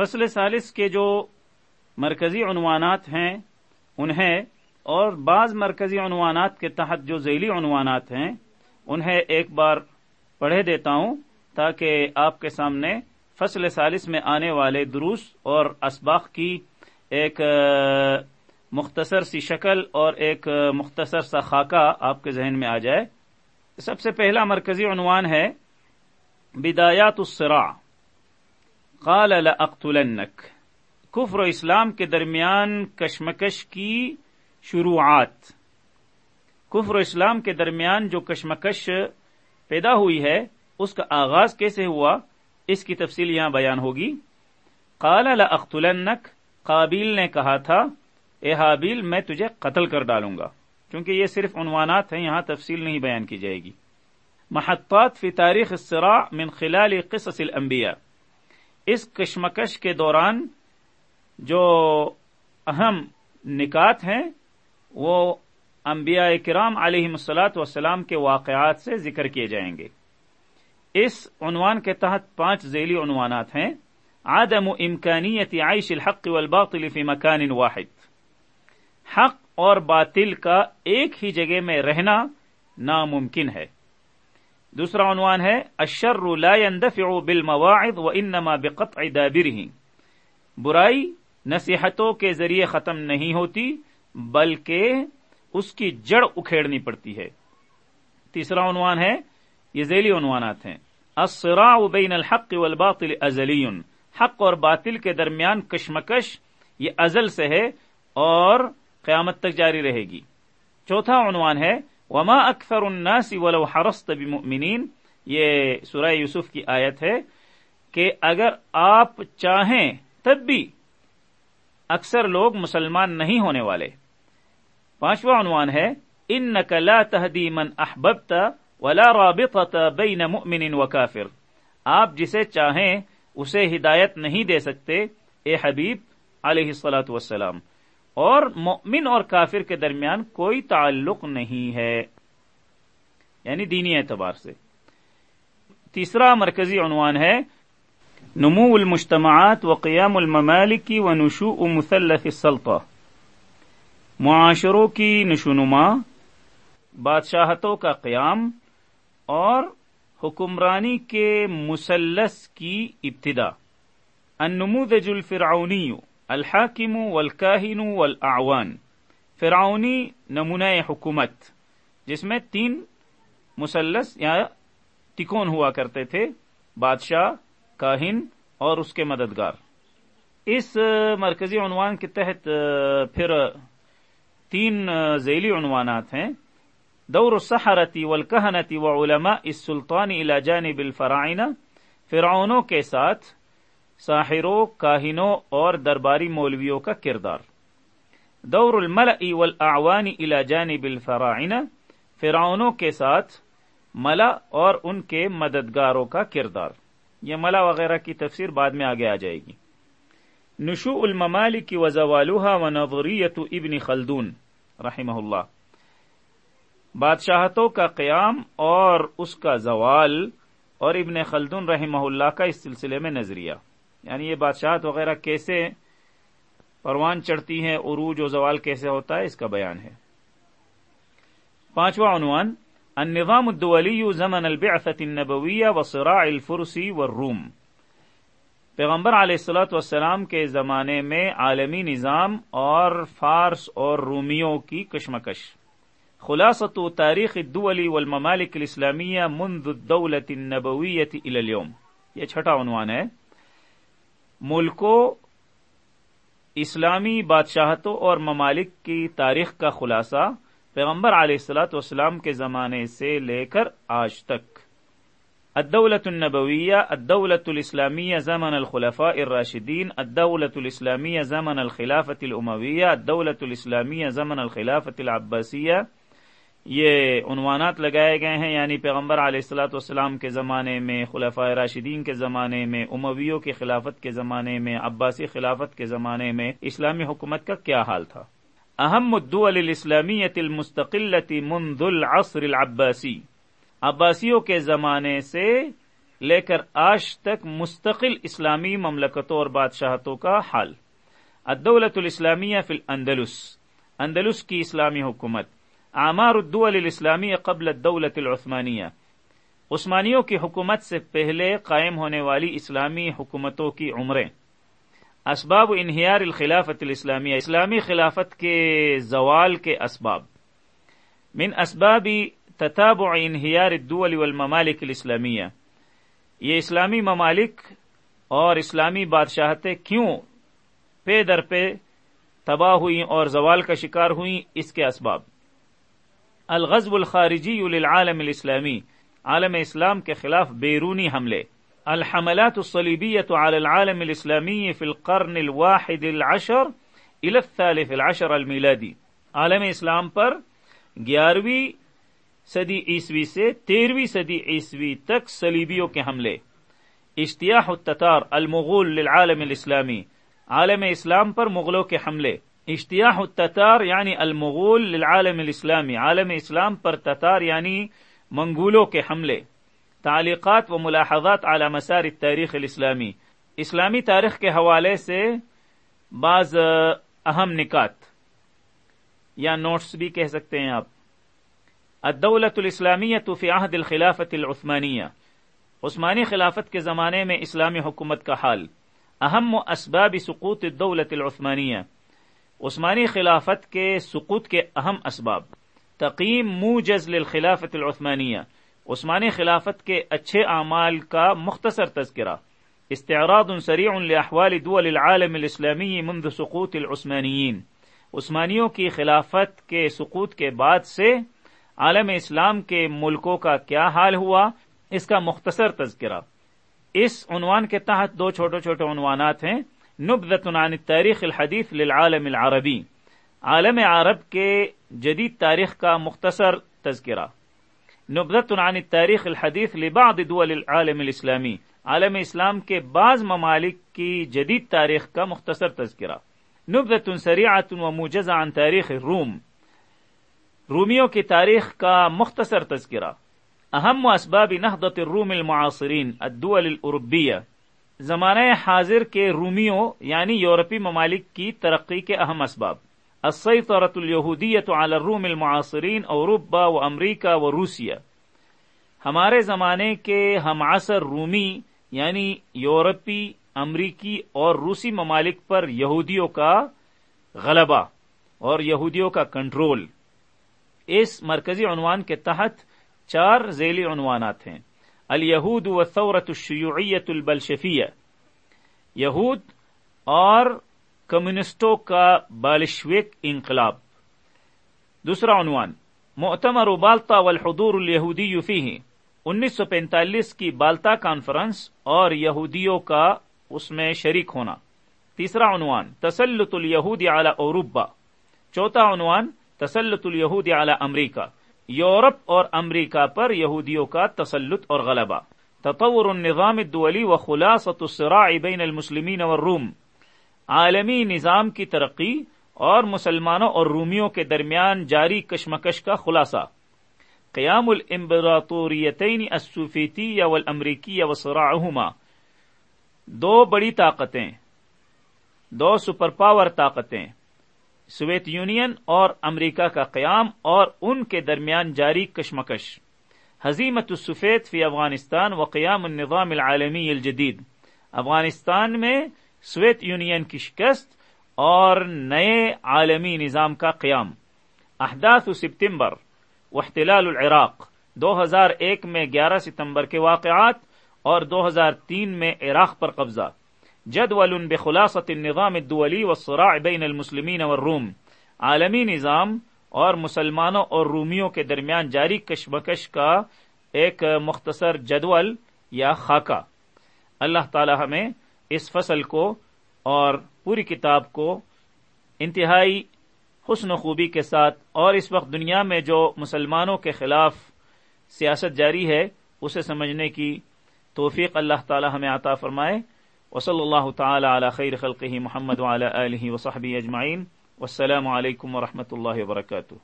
فصل سالس کے جو مرکزی عنوانات ہیں، انہیں، اور بعض مرکزی عنوانات کے تحت جو ذیلی عنوانات ہیں، انہیں ایک بار پڑھے دیتا ہوں تاکہ آپ کے سامنے فصل سالس میں آنے والے دروس اور اسباق کی ایک مختصر سی شکل اور ایک مختصر سا خاکہ آپ کے ذہن میں آ جائے۔ سب سے پہلا مرکزی عنوان ہے، بدایات الصراع۔ قال لاقتلنک کفر و اسلام کے درمیان کشمکش کی شروعات. کفر و اسلام کے درمیان جو کشمکش پیدا ہوئی ہے، اس کا آغاز کیسے ہوا؟ اس کی تفصیل یہاں بیان ہوگی۔ قال لاقتلنک قابیل نے کہا تھا، اے حابیل، میں تجھے قتل کر ڈالوں گا۔ کیونکہ یہ صرف عنوانات ہیں، یہاں تفصیل نہیں بیان کی جائے گی۔ محطات فی تاریخ الصراع من خلال قصص الانبیاء۔ اس کشمکش کے دوران جو اہم نکات ہیں، وہ انبیاء کرام علیہ مسلاط وسلام کے واقعات سے ذکر کیے جائیں گے۔ اس عنوان کے تحت پانچ ذیلی عنوانات ہیں۔ عدم امکانیت عیش الحق والباطل فی مکان واحد۔ حق اور باطل کا ایک ہی جگہ میں رہنا ناممکن ہے۔ دوسرا عنوان ہے اشر لا يندفع بالمواعظ وانما بقطع دابره. برائی نصیحتوں کے ذریعے ختم نہیں ہوتی، بلکہ اس کی جڑ اکھیڑنی پڑتی ہے۔ تیسرا عنوان ہے، یہ ذیلی عنوانات ہیں۔ الصراع بین الحق والباطل ازلی، حق اور باطل کے درمیان کشمکش یہ ازل سے ہے اور قیامت تک جاری رہے گی۔ چوتھا عنوان ہے وما اکثر الناس ولو حرست بمؤمنین یہ سورہ یوسف کی آیت ہے کہ اگر آپ چاہیں تب بھی اکثر لوگ مسلمان نہیں ہونے والے۔ پانچواں عنوان ہے ان لا تهدي من احببت ولا رابطه بين مؤمن وكافر۔ آپ جسے چاہیں اسے ہدایت نہیں دے سکتے، اے حبیب، علیہ الصلاۃ والسلام۔ اور مؤمن اور کافر کے درمیان کوئی تعلق نہیں ہے۔ یعنی دینی اعتبار سے۔ تیسرا مرکزی عنوان ہے، نمو المجتمعات و قیام الممالکی و نشو مثلث السلطہ۔ معاشروں کی نشونما، بادشاہتوں کا قیام اور حکمرانی کے مسلس کی ابتدا۔ النموذج الفرعونی۔ الحاکم والکاہن والاعوان فرعونی نمونہ حکومت، جس میں تین مسلس یا تکون ہوا کرتے تھے، بادشاہ، کاہن اور اس کے مددگار۔ اس مرکزی عنوان کے تحت، پھر تین ذیلی عنوانات ہیں۔ دور السحرتی والکہنتی وعلماء السلطان الى جانب الفرائنہ فرعونوں کے ساتھ ساحروں کاہنوں اور درباری مولویوں کا کردار۔ دور الملئی والاعوان الى جانب الفراعنہ فرعونوں کے ساتھ ملا اور ان کے مددگاروں کا کردار۔ یہ ملا وغیرہ کی تفسیر بعد میں آگے آ جائے گی۔ نشو الممالک کی وزوالوحا و ابن خلدون، رحمہ اللہ۔ بادشاہتوں کا قیام اور اس کا زوال اور ابن خلدون، رحمہ اللہ، کا اس سلسلے میں نظریہ۔ یعنی یہ بادشاہت وغیرہ کیسے پروان چڑھتی ہیں، عروج و زوال کیسے ہوتا ہے، اس کا بیان ہے۔ پانچواں عنوان، النظام الدولی زمن البعثة النبویہ و سراء الفرسی والروم پیغمبر علیہ السلاۃ والسلام کے زمانے میں عالمی نظام اور فارس اور رومیوں کی کشمکش۔ خلاصت و تاریخ الدول والممالک الاسلامیہ منذ الدولة النبویة الى اليوم۔ یہ چھٹا عنوان ہے۔ ملکوں، اسلامی بادشاہتوں اور ممالک کی تاریخ کا خلاصہ پیغمبر علیہ السلاۃ والسلام کے زمانے سے لے کر آج تک۔ الدولة النبوية الدولة الإسلامية زمن الخلفاء الراشدين الدولة الإسلامية زمن الخلافة الأموية الدولة الإسلامية زمن الخلافة العباسية یہ عنوانات لگائے گئے ہیں یعنی پیغمبر علیہ السلاۃ والسلام کے زمانے میں خلفۂ راشدین کے زمانے میں، امویوں کی خلافت کے زمانے میں، عباسی خلافت کے زمانے میں اسلامی حکومت کا کیا حال تھا؟ اہم الدول الاسلامیت المستقلتی منذ العصر العباسی۔ عباسیوں کے زمانے سے لے کر آج تک مستقل اسلامی مملکتوں اور بادشاہتوں کا حال۔ الدولت الاسلامیہ فی الاندلس۔ اندلس کی اسلامی حکومت۔ اعمار الدول الاسلامی قبل الدولت العثمانیہ۔ عثمانیوں کی حکومت سے پہلے قائم ہونے والی اسلامی حکومتوں کی عمریں۔ اسباب انہیار الخلافت الاسلامیہ۔ اسلامی خلافت کے زوال کے اسباب۔ من اسباب تتابع انہیار الدول والممالک الاسلامیہ۔ یہ اسلامی ممالک اور اسلامی بادشاہتیں کیوں پے در پہ تباہ ہوئی اور زوال کا شکار ہوئی اس کے اسباب۔ الغزب الخارجی للعالم الاسلامی۔ عالم اسلام کے خلاف بیرونی حملے۔ الحملات الصلیبیت على العالم الاسلامی فی القرن الواحد العشر الى الثالث العشر المیلادی۔ عالم اسلام پر گیارہویں صدی عیسوی سے تیرہویں صدی عیسوی تک صلیبیوں کے حملے۔ اشتیاح التتار المغول للعالم الاسلامی۔ عالم اسلام پر مغلوں کے حملے۔ اشتیاح التتار یعنی المغول للعالم الاسلامی. عالم اسلام پر تتار یعنی منگولوں کے حملے. تعلیقات و ملاحظات على مسار التاریخ الاسلامی. اسلامی تاریخ کے حوالے سے بعض اہم نکات یا نوٹس بھی کہہ سکتے ہیں آپ. الدولت الاسلامیہ فی عہد الخلافت العثمانیہ. عثمانی خلافت کے زمانے میں اسلامی حکومت کا حال. اہم و اسباب سقوط الدولت العثمانیہ. عثمانی خلافت کے سقوط کے اہم اسباب۔ تقیم موجز للخلافت العثمانیہ۔ عثمانی خلافت کے اچھے اعمال کا مختصر تذکرہ۔ استعراض سریع لاحوال دول العالم الاسلامی منذ سقوط العثمانیین۔ عثمانیوں کی خلافت کے سقوط کے بعد سے عالم اسلام کے ملکوں کا کیا حال ہوا؟ اس کا مختصر تذکرہ۔ اس عنوان کے تحت دو چھوٹے چھوٹے عنوانات ہیں۔ نبذت عن تاریخ الحدیث للعالم العربی عالم عرب کے جدید تاریخ کا مختصر تذکرہ. نبذت عن تاریخ الحدیث لبعض دول العالم الاسلامی. عالم اسلام کے بعض ممالک کی جدید تاریخ کا مختصر تذکرہ. نبذت سریعت و عن تاریخ الروم رومیوں کی تاریخ کا مختصر تذکرہ. اہم و اسباب نہدت الروم المعاصرین، الدول العربیہ زمانہ حاضر کے رومیوں یعنی یورپی ممالک کی ترقی کے اہم اسباب۔ السيطرة اليهودية على الروم المعاصرين اوروبا و امریکہ و روسیہ۔ ہمارے زمانے کے ہم عصر رومی یعنی یورپی، امریکی اور روسی ممالک پر یہودیوں کا غلبہ اور یہودیوں کا کنٹرول۔ اس مرکزی عنوان کے تحت چار ذیلی عنوانات ہیں۔ الیہود و ثورت الشیوعیت البلشفیہ یہود اور کمیونسٹوں کا بالشوک انقلاب. دوسرا عنوان معتمر و بالتا والحضور الہودی یوفی انیس سو پینتالیس کی بالتا کانفرنس اور یہودیوں کا اس میں شریک ہونا. تیسرا عنوان، تسلط الیہود اعلی اوروبا چوتھا عنوان، تسلط الیہود اعلی امریکہ. یورپ اور امریکہ پر یہودیوں کا تسلط اور غلبہ۔ تطور النظام الدولی و خلاصۃ الصراع بین المسلمین والروم عالمی نظام کی ترقی اور مسلمانوں اور رومیوں کے درمیان جاری کشمکش کا خلاصہ۔ قیام الامبراطوریتین السوفیتی والامریکی وصراعہما دو بڑی طاقتیں۔ دو سپر پاور طاقتیں۔ سویت یونین اور امریکہ کا قیام اور ان کے درمیان جاری کشمکش۔ حزیمت السفید فی افغانستان و قیام النظام العالمی الجدید۔ افغانستان میں سویت یونین کی شکست اور نئے عالمی نظام کا قیام۔ احداث سپتمبر احتلال العراق۔ دو ہزار ایک میں گیارہ ستمبر کے واقعات اور دو ہزار تین میں عراق پر قبضہ۔ جدول بخلاصة النظام الدولي والصراع بین المسلمین والروم. عالمی نظام اور مسلمانوں اور رومیوں کے درمیان جاری کشمکش کا ایک مختصر جدول یا خاکہ۔ اللہ تعالی ہمیں اس فصل کو اور پوری کتاب کو انتہائی حسن و خوبی کے ساتھ اور اس وقت دنیا میں جو مسلمانوں کے خلاف سیاست جاری ہے، اسے سمجھنے کی توفیق اللہ تعالی ہمیں عطا فرمائے۔ وصلی اللہ تعالی علی خیر خلقہ محمد وعلی آلہ وصحبہ اجمعین والسلام علیکم ورحمۃ اللہ وبرکاتہ